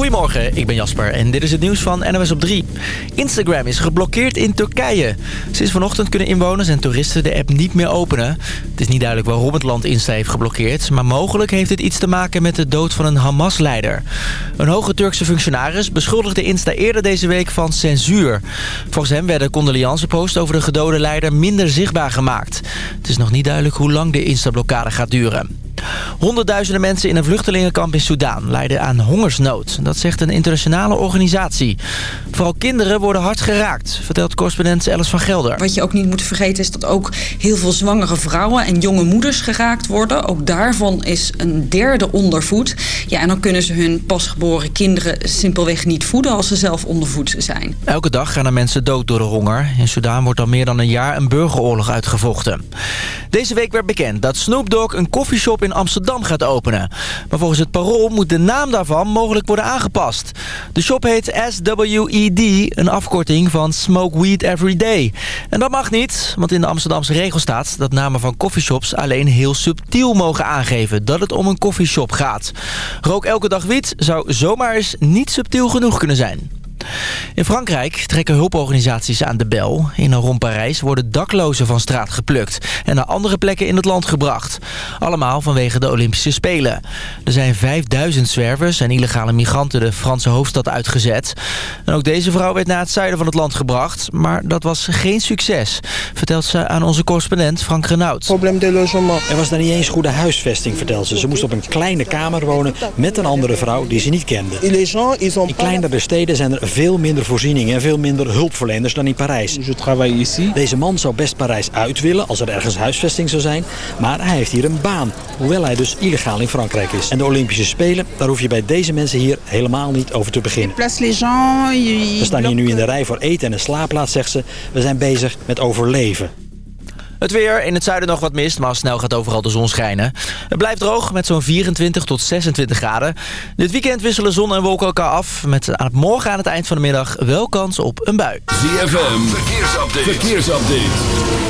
Goedemorgen, ik ben Jasper en dit is het nieuws van NOS op 3. Instagram is geblokkeerd in Turkije. Sinds vanochtend kunnen inwoners en toeristen de app niet meer openen. Het is niet duidelijk waarom het land Insta heeft geblokkeerd... maar mogelijk heeft het iets te maken met de dood van een Hamas-leider. Een hoge Turkse functionaris beschuldigde Insta eerder deze week van censuur. Volgens hem werden condoleanceposts over de gedode leider minder zichtbaar gemaakt. Het is nog niet duidelijk hoe lang de Insta-blokkade gaat duren. Honderdduizenden mensen in een vluchtelingenkamp in Soudaan lijden aan hongersnood. Dat zegt een internationale organisatie. Vooral kinderen worden hard geraakt, vertelt correspondent Alice van Gelder. Wat je ook niet moet vergeten is dat ook heel veel zwangere vrouwen en jonge moeders geraakt worden. Ook daarvan is een derde ondervoed. Ja, en dan kunnen ze hun pasgeboren kinderen simpelweg niet voeden als ze zelf ondervoed zijn. Elke dag gaan er mensen dood door de honger. In Soudaan wordt al meer dan een jaar een burgeroorlog uitgevochten. Deze week werd bekend dat Snoop Dogg een koffieshop in Amsterdam gaat openen. Maar volgens het parool moet de naam daarvan mogelijk worden aangepast. De shop heet SWED, een afkorting van Smoke Weed Every Day. En dat mag niet, want in de Amsterdamse regel staat... dat namen van coffeeshops alleen heel subtiel mogen aangeven... dat het om een koffieshop gaat. Rook elke dag wiet zou zomaar eens niet subtiel genoeg kunnen zijn. In Frankrijk trekken hulporganisaties aan de bel. In en rond Parijs worden daklozen van straat geplukt en naar andere plekken in het land gebracht. Allemaal vanwege de Olympische Spelen. Er zijn 5000 zwervers en illegale migranten de Franse hoofdstad uitgezet. En ook deze vrouw werd naar het zuiden van het land gebracht, maar dat was geen succes, vertelt ze aan onze correspondent Frank Renaud. Probleem de logement. Er was daar niet eens goede huisvesting, vertelt ze. Ze moest op een kleine kamer wonen met een andere vrouw die ze niet kende. In kleinere steden zijn er veel minder voorzieningen en veel minder hulpverleners dan in Parijs. Deze man zou best Parijs uit willen als er ergens huisvesting zou zijn. Maar hij heeft hier een baan, hoewel hij dus illegaal in Frankrijk is. En de Olympische Spelen, daar hoef je bij deze mensen hier helemaal niet over te beginnen. We staan hier nu in de rij voor eten en een slaapplaats, zegt ze. We zijn bezig met overleven. Het weer, in het zuiden nog wat mist, maar snel gaat overal de zon schijnen. Het blijft droog met zo'n 24 tot 26 graden. Dit weekend wisselen zon en wolken elkaar af. Met morgen aan het eind van de middag wel kans op een bui. ZFM, verkeersupdate. verkeersupdate.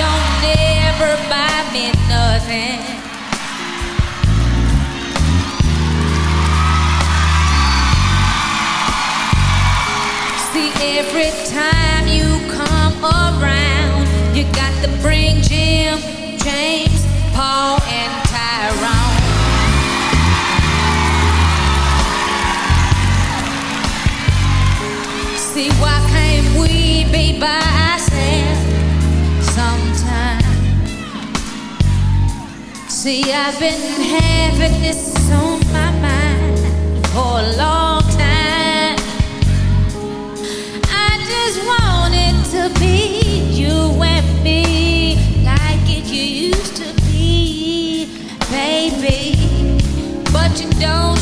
Don't never buy me nothing. See, every time you come around. You got to bring Jim, James, Paul, and Tyrone. See, why can't we be by See, I've been having this on my mind for a long time. I just want it to be you and me like it used to be, baby. But you don't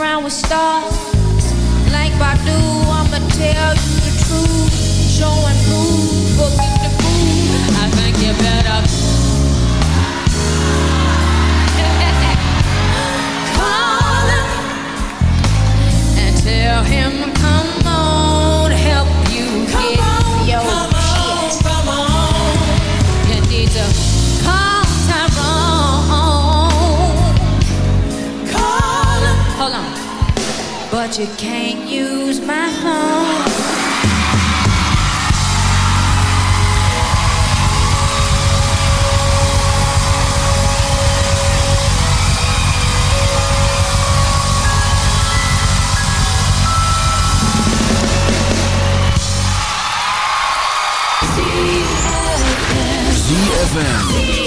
around with stars. Like Badu, I'ma tell you the truth. Show and prove, booking the food. I think you better call him and tell him, come You can't use my phone. ZFM.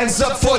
Hands up for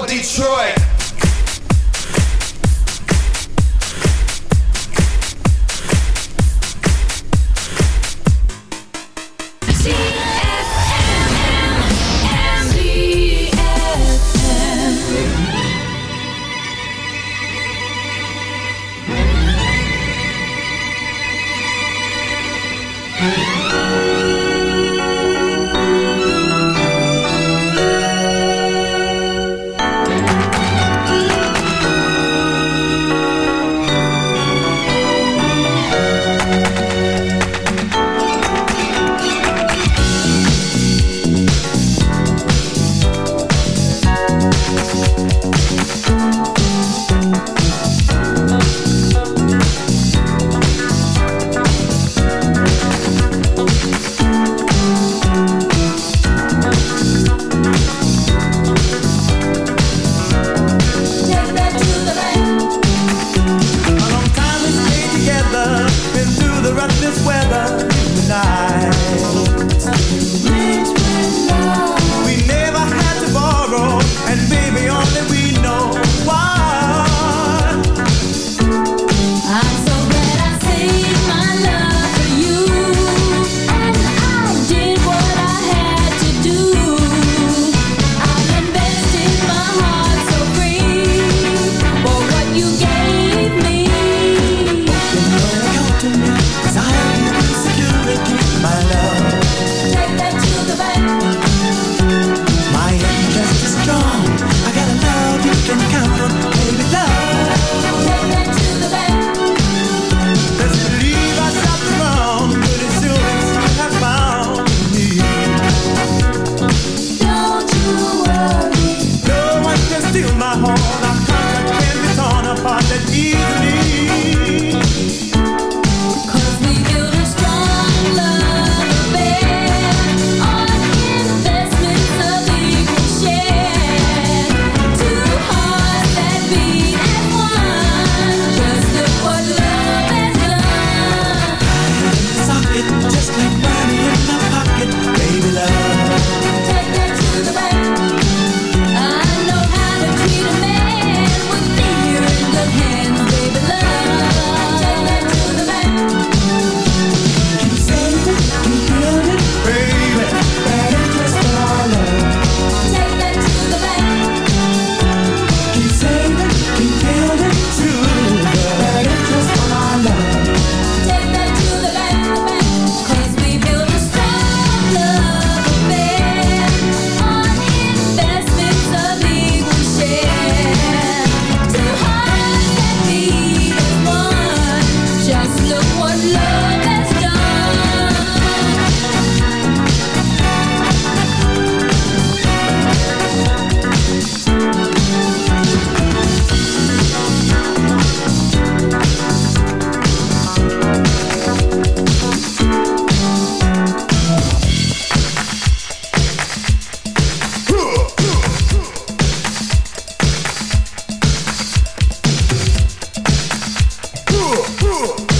Huh.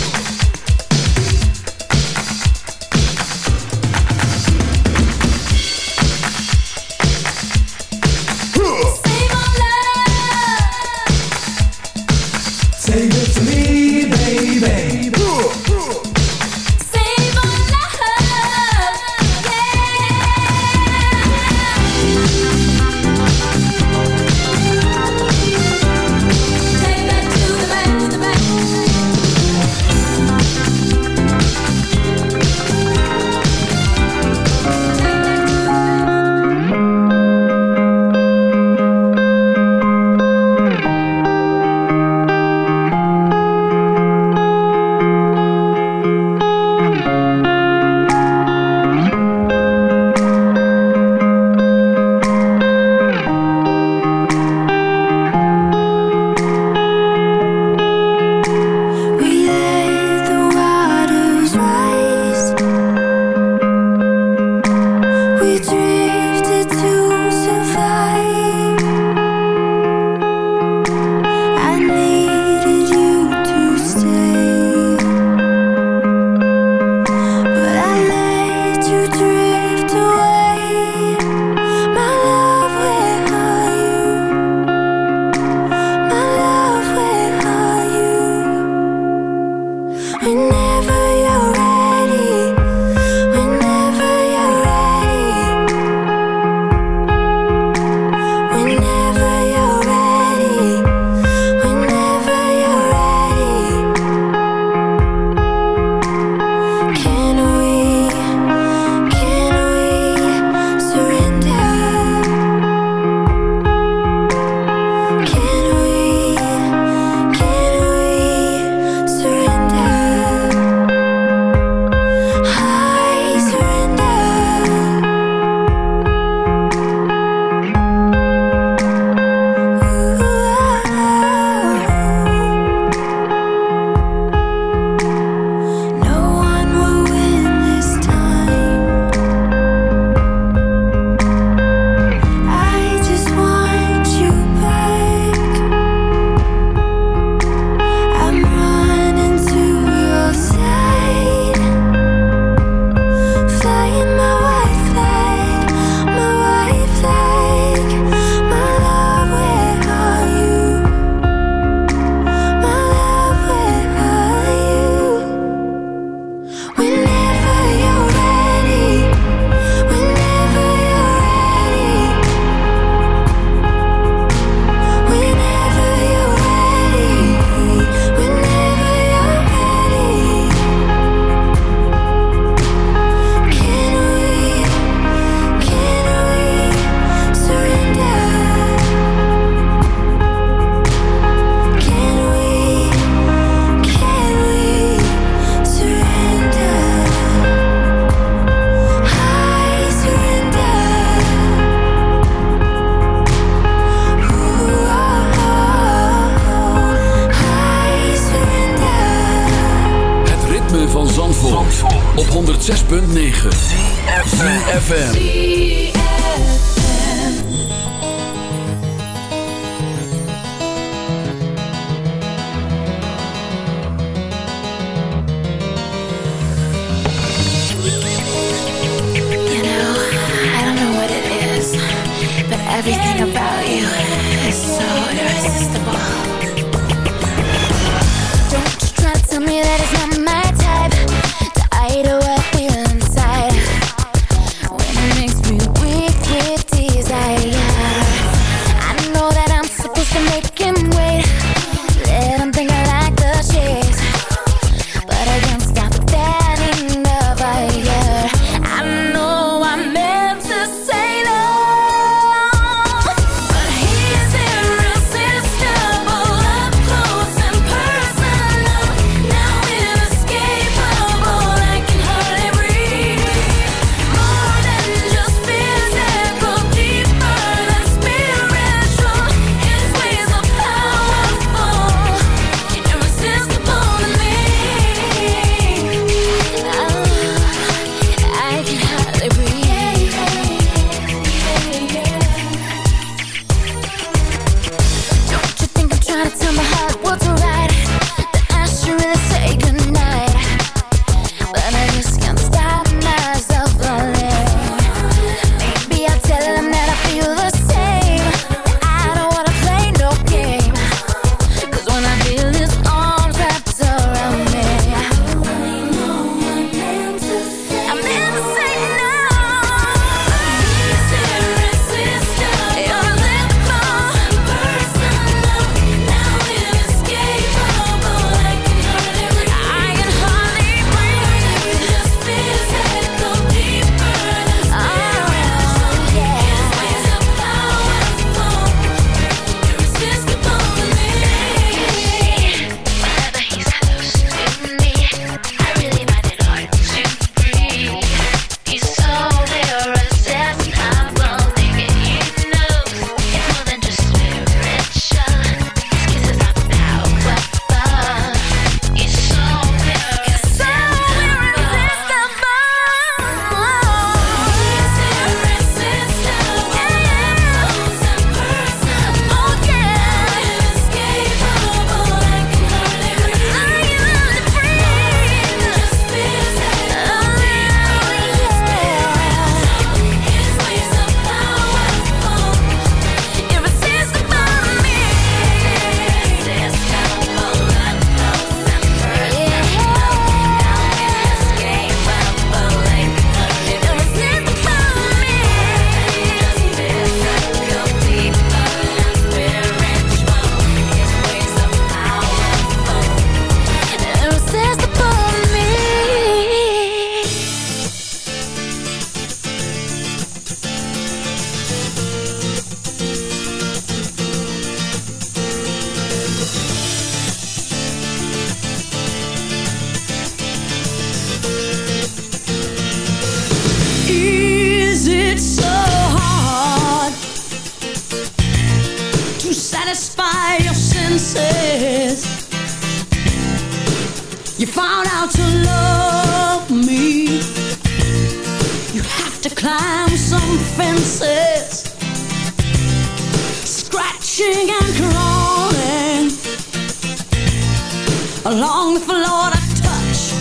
I touch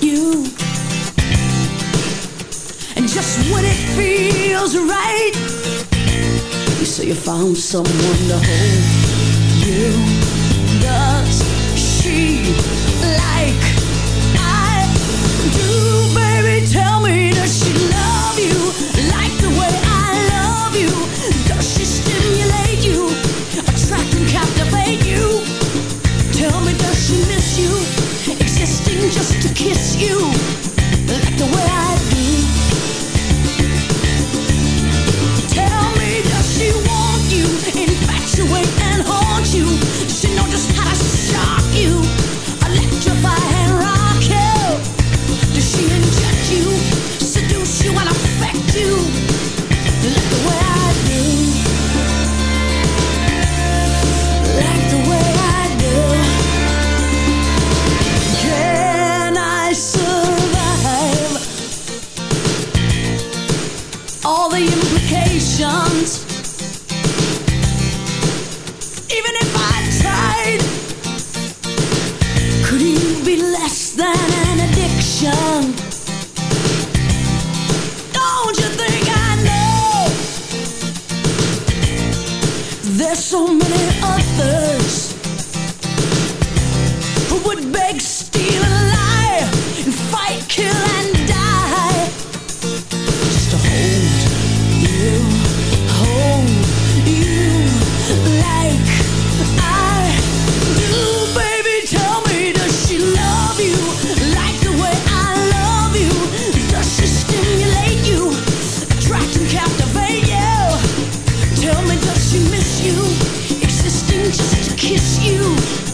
you. And just when it feels right, you say you found someone to hold you. Does she like? just to kiss you. kiss you.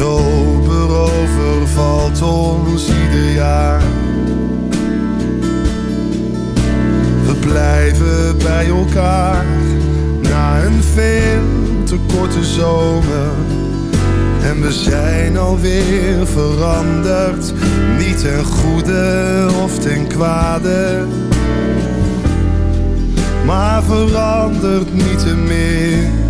oktober overvalt ons ieder jaar. We blijven bij elkaar na een veel te korte zomer. En we zijn alweer veranderd, niet ten goede of ten kwade. Maar verandert niet te meer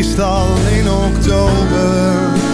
Meestal in oktober.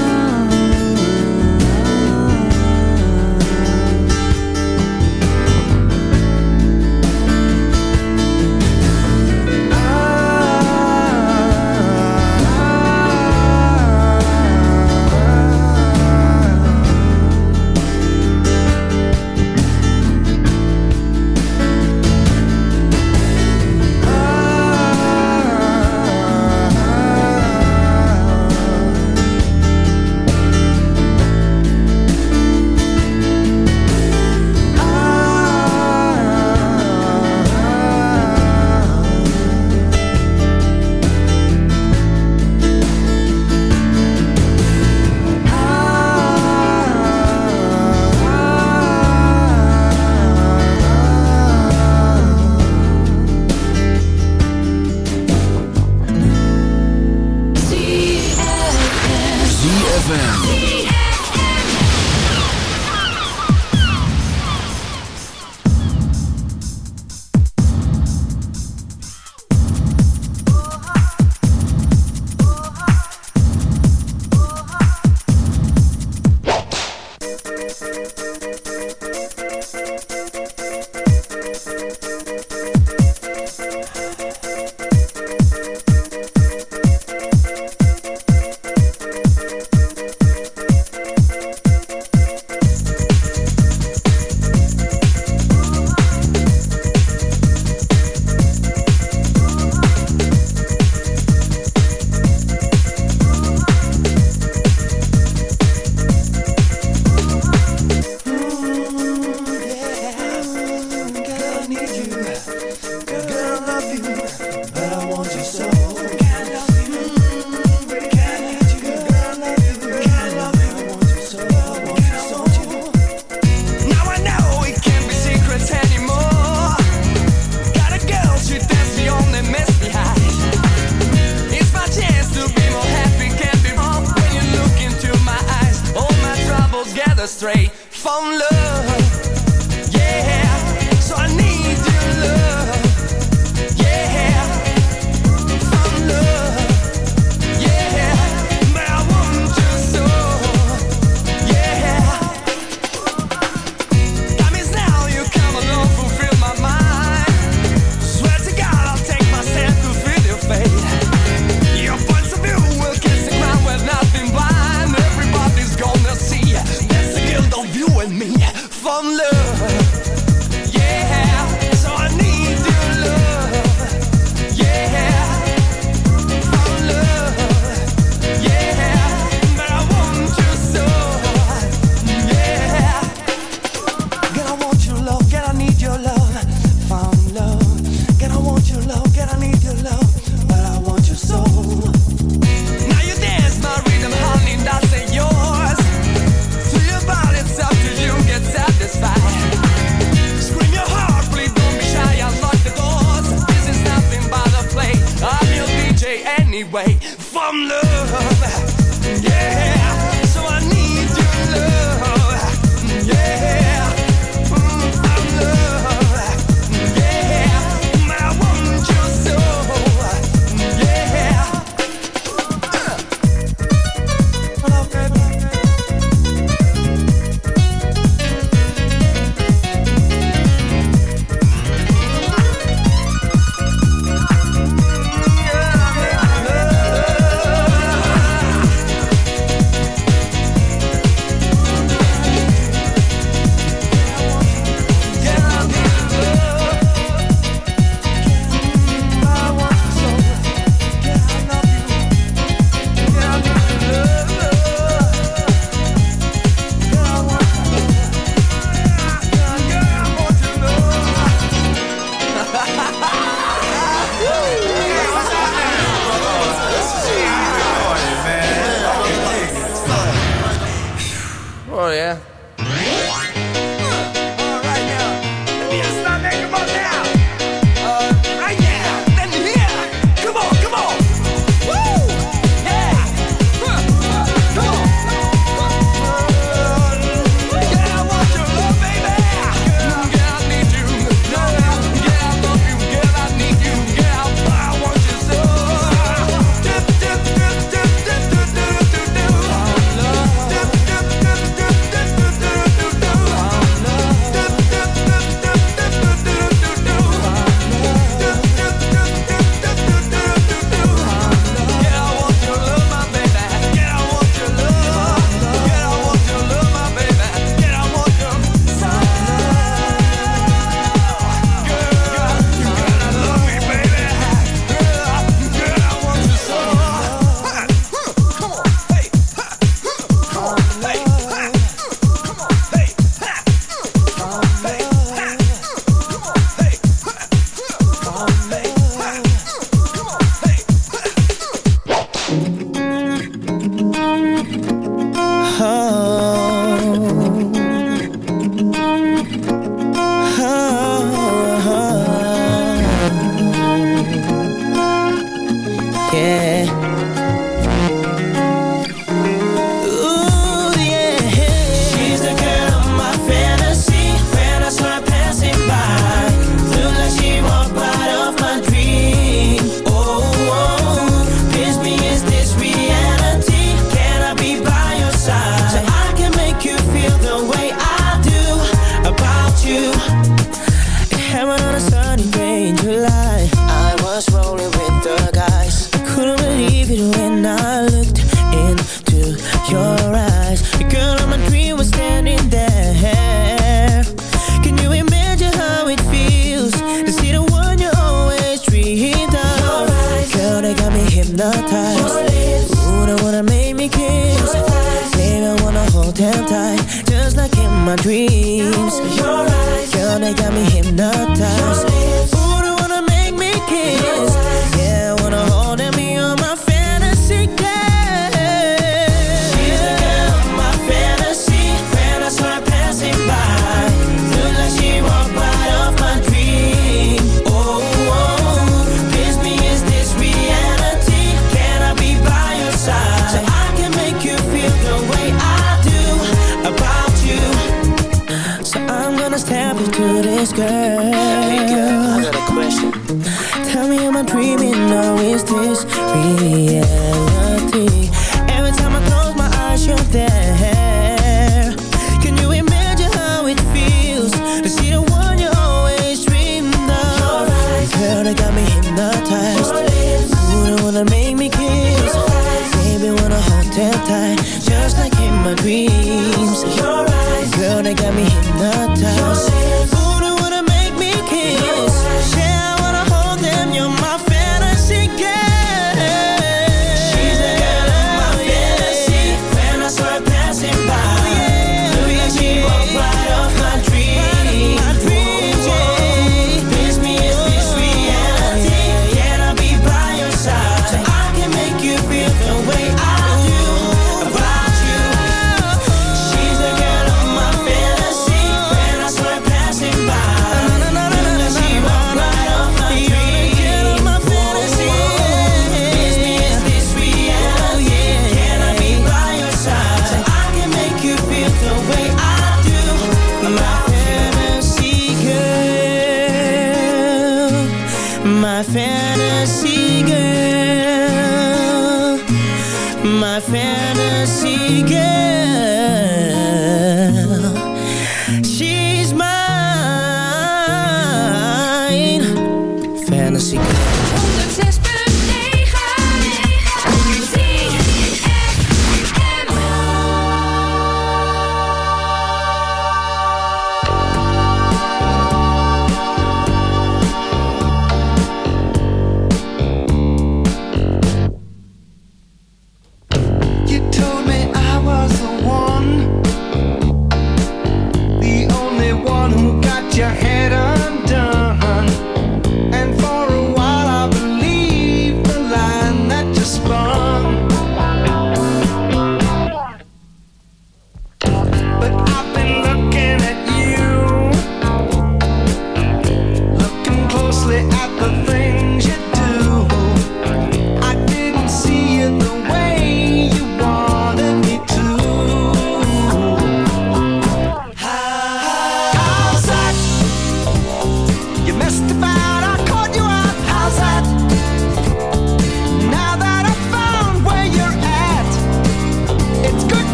yeah.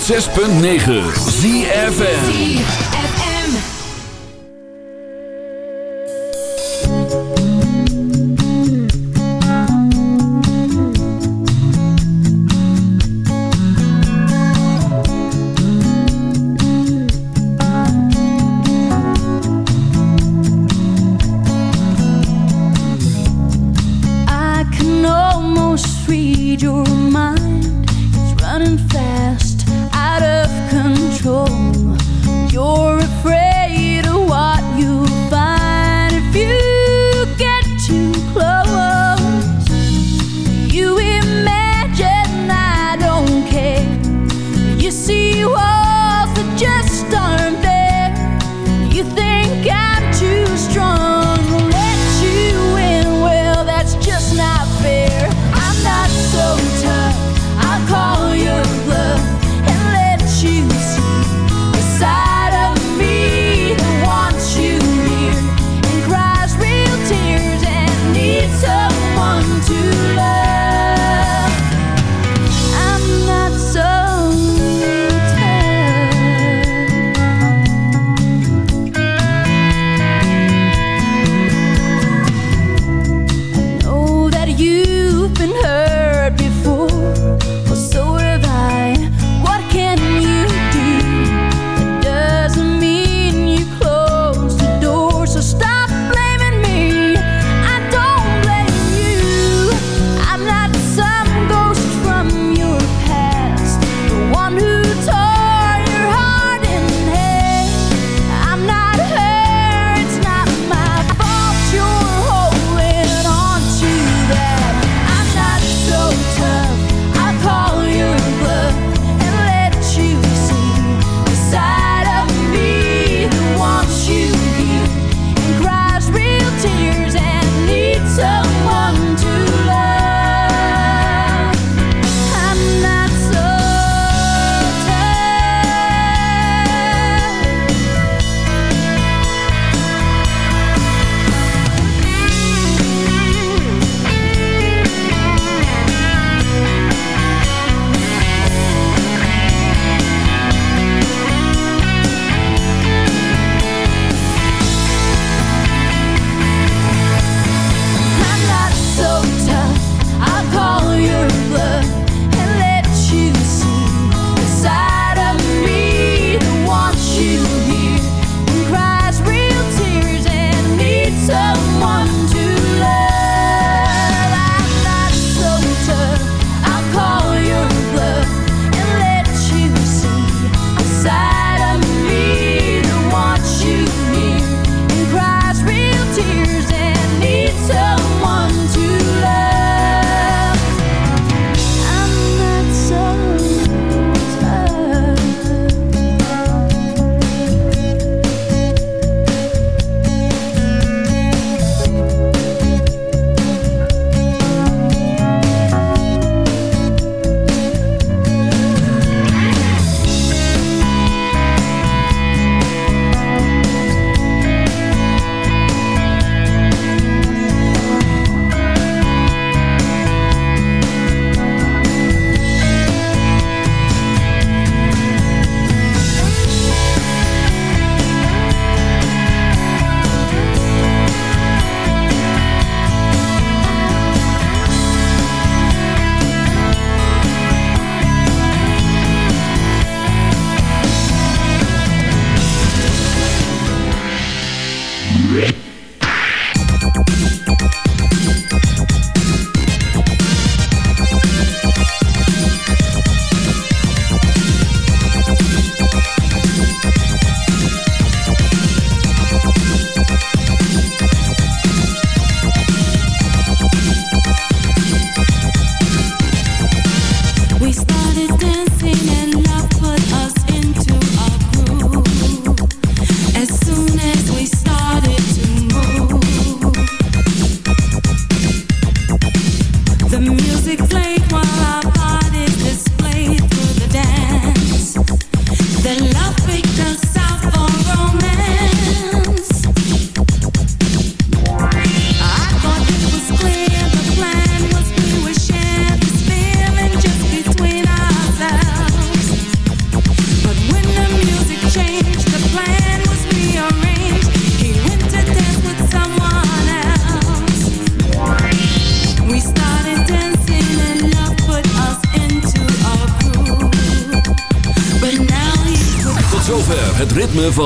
106.9 ZFN